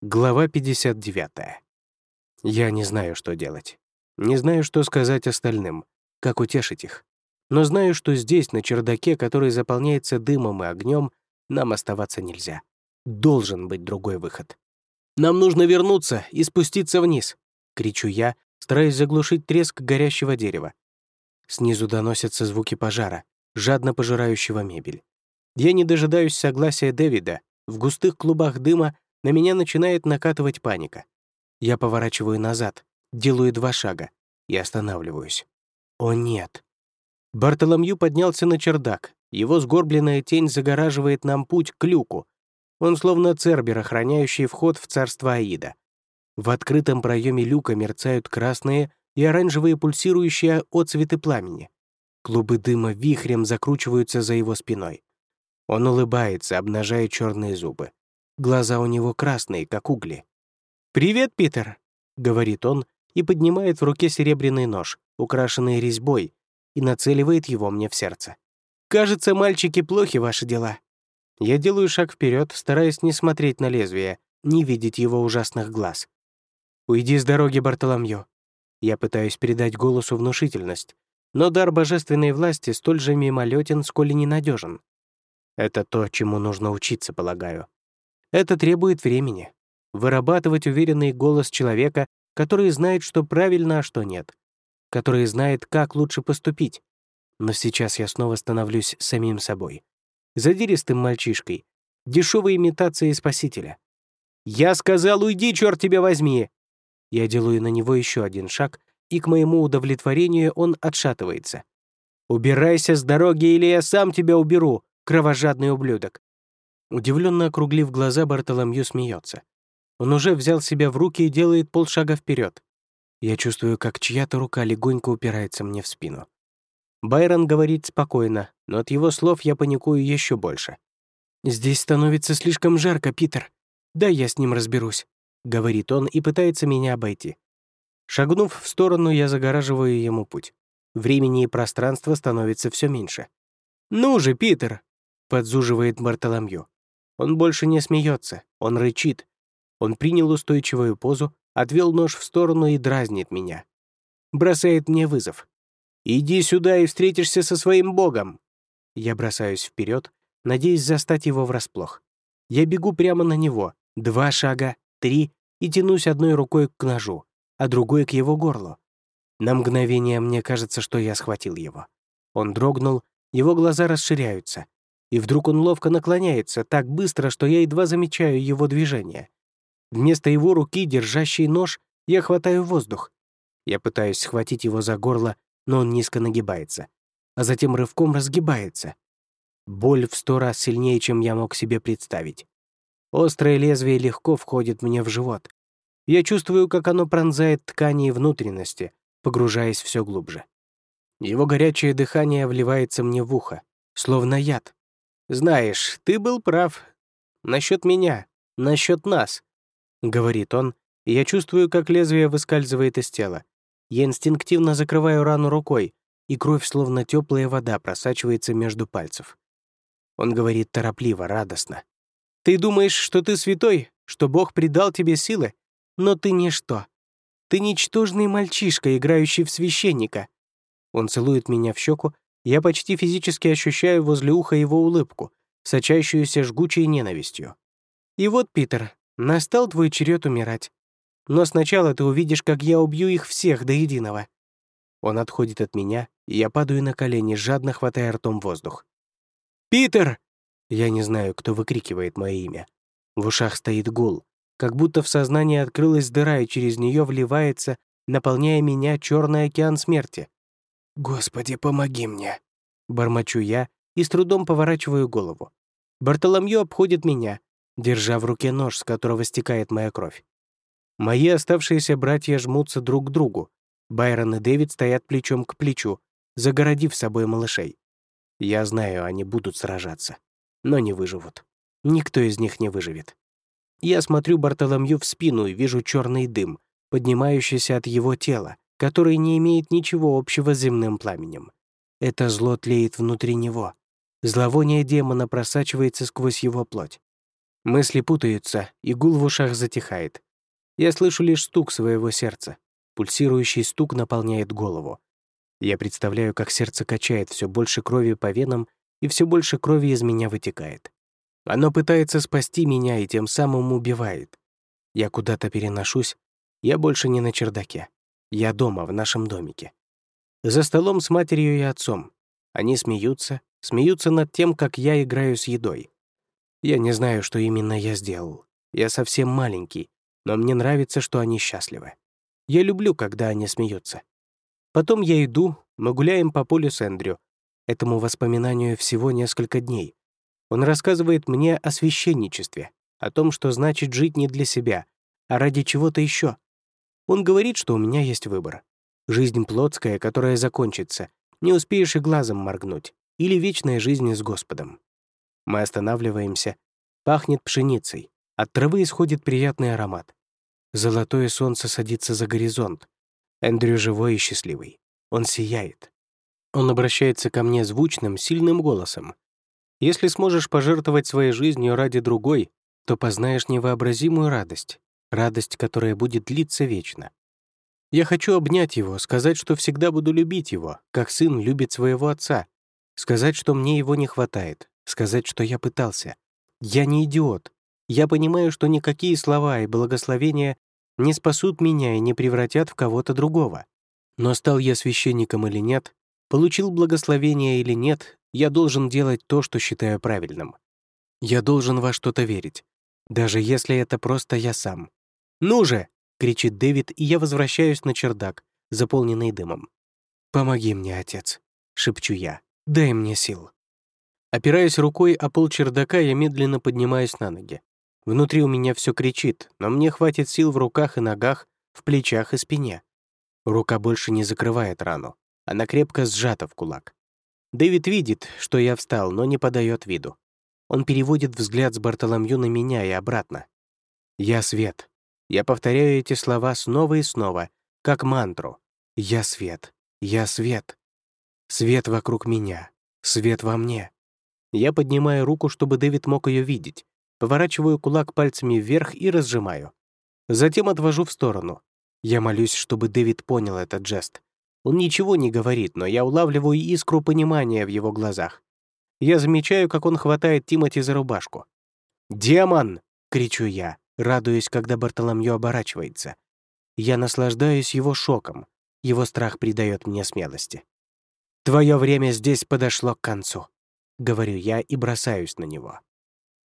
Глава 59. Я не знаю, что делать. Не знаю, что сказать остальным, как утешить их. Но знаю, что здесь, на чердаке, который заполняется дымом и огнем, нам оставаться нельзя. Должен быть другой выход. «Нам нужно вернуться и спуститься вниз!» — кричу я, стараясь заглушить треск горящего дерева. Снизу доносятся звуки пожара, жадно пожирающего мебель. Я не дожидаюсь согласия Дэвида. В густых клубах дыма на меня начинает накатывать паника. Я поворачиваю назад, делаю два шага и останавливаюсь. О нет. Бартоломью поднялся на чердак. Его сгорбленная тень загораживает нам путь к люку. Он словно цербер, охраняющий вход в царство Аида. В открытом проеме люка мерцают красные и оранжевые пульсирующие отцветы пламени. Клубы дыма вихрем закручиваются за его спиной. Он улыбается, обнажая черные зубы. Глаза у него красные, как угли. «Привет, Питер!» — говорит он и поднимает в руке серебряный нож, украшенный резьбой, и нацеливает его мне в сердце. «Кажется, мальчики, плохи ваши дела». Я делаю шаг вперед, стараясь не смотреть на лезвие, не видеть его ужасных глаз. «Уйди с дороги, Бартоломью». Я пытаюсь передать голосу внушительность, но дар божественной власти столь же мимолетен, сколь и ненадежен. Это то, чему нужно учиться, полагаю. Это требует времени. Вырабатывать уверенный голос человека, который знает, что правильно, а что нет. Который знает, как лучше поступить. Но сейчас я снова становлюсь самим собой. Задиристым мальчишкой. Дешевой имитацией спасителя. «Я сказал, уйди, черт тебя возьми!» Я делаю на него еще один шаг, и к моему удовлетворению он отшатывается. «Убирайся с дороги, или я сам тебя уберу, кровожадный ублюдок!» Удивленно округлив глаза, Бартоломью смеется. Он уже взял себя в руки и делает полшага вперед. Я чувствую, как чья-то рука легонько упирается мне в спину. Байрон говорит спокойно, но от его слов я паникую еще больше. «Здесь становится слишком жарко, Питер. Да, я с ним разберусь», — говорит он и пытается меня обойти. Шагнув в сторону, я загораживаю ему путь. Времени и пространства становится все меньше. «Ну же, Питер!» — подзуживает Бартоломью. Он больше не смеется, он рычит. Он принял устойчивую позу, отвел нож в сторону и дразнит меня. Бросает мне вызов. «Иди сюда и встретишься со своим богом!» Я бросаюсь вперед, надеясь застать его врасплох. Я бегу прямо на него, два шага, три, и тянусь одной рукой к ножу, а другой к его горлу. На мгновение мне кажется, что я схватил его. Он дрогнул, его глаза расширяются, и вдруг он ловко наклоняется так быстро, что я едва замечаю его движение. Вместо его руки, держащей нож, я хватаю воздух. Я пытаюсь схватить его за горло, но он низко нагибается, а затем рывком разгибается. Боль в сто раз сильнее, чем я мог себе представить. Острое лезвие легко входит мне в живот. Я чувствую, как оно пронзает ткани и внутренности, погружаясь все глубже. Его горячее дыхание вливается мне в ухо, словно яд, «Знаешь, ты был прав. Насчет меня, насчет нас», — говорит он, я чувствую, как лезвие выскальзывает из тела. Я инстинктивно закрываю рану рукой, и кровь, словно теплая вода, просачивается между пальцев. Он говорит торопливо, радостно. «Ты думаешь, что ты святой, что Бог придал тебе силы? Но ты ничто. Ты ничтожный мальчишка, играющий в священника». Он целует меня в щеку, я почти физически ощущаю возле уха его улыбку, сочащуюся жгучей ненавистью. И вот, Питер, настал твой черед умирать. Но сначала ты увидишь, как я убью их всех до единого. Он отходит от меня, и я падаю на колени, жадно хватая ртом воздух. «Питер!» Я не знаю, кто выкрикивает мое имя. В ушах стоит гул, как будто в сознании открылась дыра, и через нее вливается, наполняя меня черный океан смерти. «Господи, помоги мне!» Бормочу я и с трудом поворачиваю голову. Бартоломью обходит меня, держа в руке нож, с которого стекает моя кровь. Мои оставшиеся братья жмутся друг к другу. Байрон и Дэвид стоят плечом к плечу, загородив собой малышей. Я знаю, они будут сражаться, но не выживут. Никто из них не выживет. Я смотрю Бартоломью в спину и вижу черный дым, поднимающийся от его тела, который не имеет ничего общего с земным пламенем. Это зло тлеет внутри него. Зловоние демона просачивается сквозь его плоть. Мысли путаются, и гул в ушах затихает. Я слышу лишь стук своего сердца. Пульсирующий стук наполняет голову. Я представляю, как сердце качает все больше крови по венам, и все больше крови из меня вытекает. Оно пытается спасти меня и тем самым убивает. Я куда-то переношусь. Я больше не на чердаке. Я дома, в нашем домике. За столом с матерью и отцом. Они смеются, смеются над тем, как я играю с едой. Я не знаю, что именно я сделал. Я совсем маленький, но мне нравится, что они счастливы. Я люблю, когда они смеются. Потом я иду, мы гуляем по полю с Эндрю. Этому воспоминанию всего несколько дней. Он рассказывает мне о священничестве, о том, что значит жить не для себя, а ради чего-то еще. Он говорит, что у меня есть выбор. Жизнь плотская, которая закончится, не успеешь и глазом моргнуть, или вечная жизнь с Господом. Мы останавливаемся. Пахнет пшеницей. От травы исходит приятный аромат. Золотое солнце садится за горизонт. Эндрю живой и счастливый. Он сияет. Он обращается ко мне звучным, сильным голосом. Если сможешь пожертвовать своей жизнью ради другой, то познаешь невообразимую радость, радость, которая будет длиться вечно. Я хочу обнять его, сказать, что всегда буду любить его, как сын любит своего отца, сказать, что мне его не хватает, сказать, что я пытался. Я не идиот. Я понимаю, что никакие слова и благословения не спасут меня и не превратят в кого-то другого. Но стал я священником или нет, получил благословение или нет, я должен делать то, что считаю правильным. Я должен во что-то верить, даже если это просто я сам. «Ну же!» — кричит Дэвид, и я возвращаюсь на чердак, заполненный дымом. «Помоги мне, отец», — шепчу я. «Дай мне сил». Опираясь рукой о пол чердака, я медленно поднимаюсь на ноги. Внутри у меня все кричит, но мне хватит сил в руках и ногах, в плечах и спине. Рука больше не закрывает рану. Она крепко сжата в кулак. Дэвид видит, что я встал, но не подает виду. Он переводит взгляд с Бартоломью на меня и обратно. «Я свет». Я повторяю эти слова снова и снова, как мантру. «Я свет. Я свет». Свет вокруг меня. Свет во мне. Я поднимаю руку, чтобы Дэвид мог ее видеть, Поворачиваю кулак пальцами вверх и разжимаю. Затем отвожу в сторону. Я молюсь, чтобы Дэвид понял этот жест. Он ничего не говорит, но я улавливаю искру понимания в его глазах. Я замечаю, как он хватает Тимати за рубашку. «Демон!» — кричу я, радуясь, когда Бартоломью оборачивается. Я наслаждаюсь его шоком. Его страх придает мне смелости. «Твое время здесь подошло к концу», — говорю я и бросаюсь на него.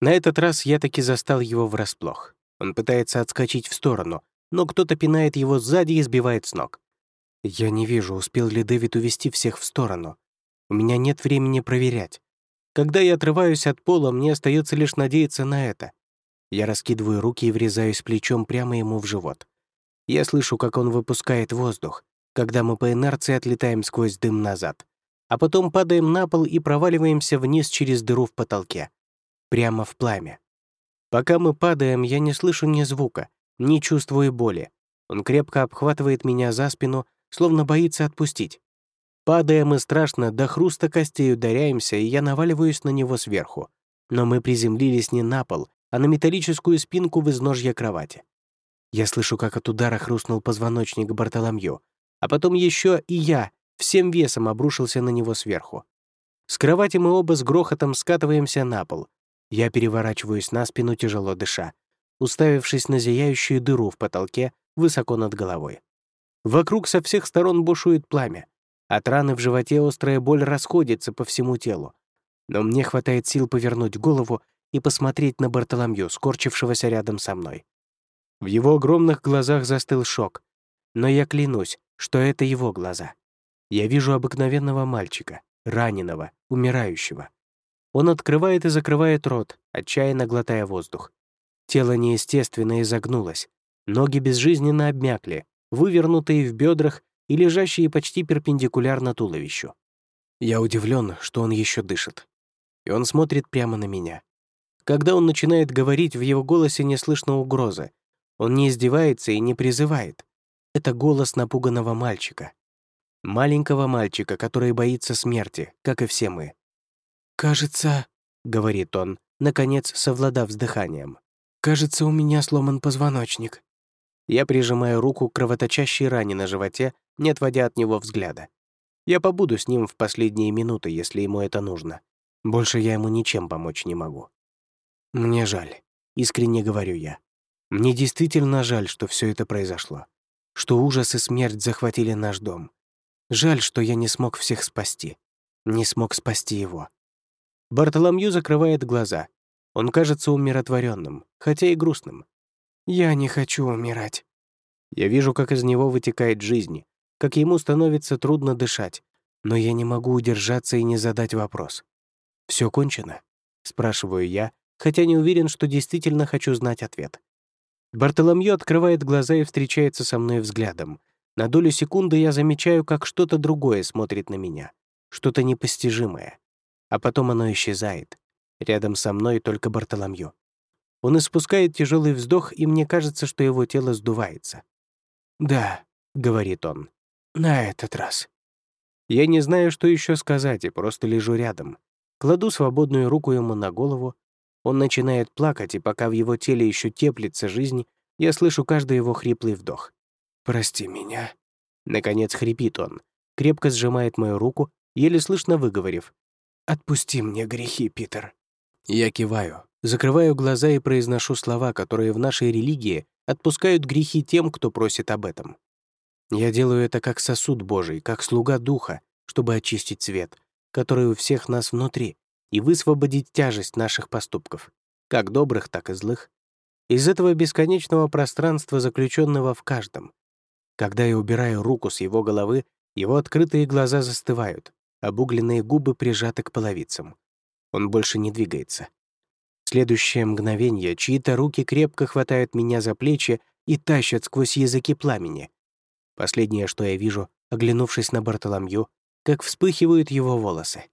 На этот раз я таки застал его врасплох. Он пытается отскочить в сторону, но кто-то пинает его сзади и сбивает с ног. Я не вижу, успел ли Дэвид увести всех в сторону. У меня нет времени проверять. Когда я отрываюсь от пола, мне остается лишь надеяться на это. Я раскидываю руки и врезаюсь плечом прямо ему в живот. Я слышу, как он выпускает воздух, когда мы по инерции отлетаем сквозь дым назад, а потом падаем на пол и проваливаемся вниз через дыру в потолке прямо в пламя. Пока мы падаем, я не слышу ни звука, не чувствую боли. Он крепко обхватывает меня за спину, словно боится отпустить. Падая, мы страшно до хруста костей ударяемся, и я наваливаюсь на него сверху. Но мы приземлились не на пол, а на металлическую спинку в изножье кровати. Я слышу, как от удара хрустнул позвоночник Бартоломью, а потом еще и я всем весом обрушился на него сверху. С кровати мы оба с грохотом скатываемся на пол, я переворачиваюсь на спину, тяжело дыша, уставившись на зияющую дыру в потолке высоко над головой. Вокруг со всех сторон бушует пламя. От раны в животе острая боль расходится по всему телу. Но мне хватает сил повернуть голову и посмотреть на Бартоломью, скорчившегося рядом со мной. В его огромных глазах застыл шок. Но я клянусь, что это его глаза. Я вижу обыкновенного мальчика, раненого, умирающего. Он открывает и закрывает рот, отчаянно глотая воздух. Тело неестественно изогнулось. Ноги безжизненно обмякли, вывернутые в бедрах и лежащие почти перпендикулярно туловищу. Я удивлен, что он еще дышит. И он смотрит прямо на меня. Когда он начинает говорить, в его голосе не слышно угрозы. Он не издевается и не призывает. Это голос напуганного мальчика. Маленького мальчика, который боится смерти, как и все мы. «Кажется», — говорит он, наконец совладав с дыханием. «Кажется, у меня сломан позвоночник». Я прижимаю руку к кровоточащей ране на животе, не отводя от него взгляда. Я побуду с ним в последние минуты, если ему это нужно. Больше я ему ничем помочь не могу. Мне жаль, искренне говорю я. Мне действительно жаль, что все это произошло. Что ужас и смерть захватили наш дом. Жаль, что я не смог всех спасти. Не смог спасти его. Бартоломью закрывает глаза. Он кажется умиротворенным, хотя и грустным. «Я не хочу умирать». Я вижу, как из него вытекает жизнь, как ему становится трудно дышать, но я не могу удержаться и не задать вопрос. Все кончено?» — спрашиваю я, хотя не уверен, что действительно хочу знать ответ. Бартоломью открывает глаза и встречается со мной взглядом. На долю секунды я замечаю, как что-то другое смотрит на меня, что-то непостижимое а потом оно исчезает. Рядом со мной только Бартоломью. Он испускает тяжелый вздох, и мне кажется, что его тело сдувается. «Да», — говорит он, — «на этот раз». Я не знаю, что еще сказать, и просто лежу рядом. Кладу свободную руку ему на голову. Он начинает плакать, и пока в его теле еще теплится жизнь, я слышу каждый его хриплый вдох. «Прости меня». Наконец хрипит он, крепко сжимает мою руку, еле слышно выговорив «Отпусти мне грехи, Питер». Я киваю, закрываю глаза и произношу слова, которые в нашей религии отпускают грехи тем, кто просит об этом. Я делаю это как сосуд Божий, как слуга Духа, чтобы очистить свет, который у всех нас внутри, и высвободить тяжесть наших поступков, как добрых, так и злых, из этого бесконечного пространства, заключенного в каждом. Когда я убираю руку с его головы, его открытые глаза застывают, обугленные губы прижаты к половицам. Он больше не двигается. В следующее мгновение чьи-то руки крепко хватают меня за плечи и тащат сквозь языки пламени. Последнее, что я вижу, оглянувшись на Бартоломью, как вспыхивают его волосы.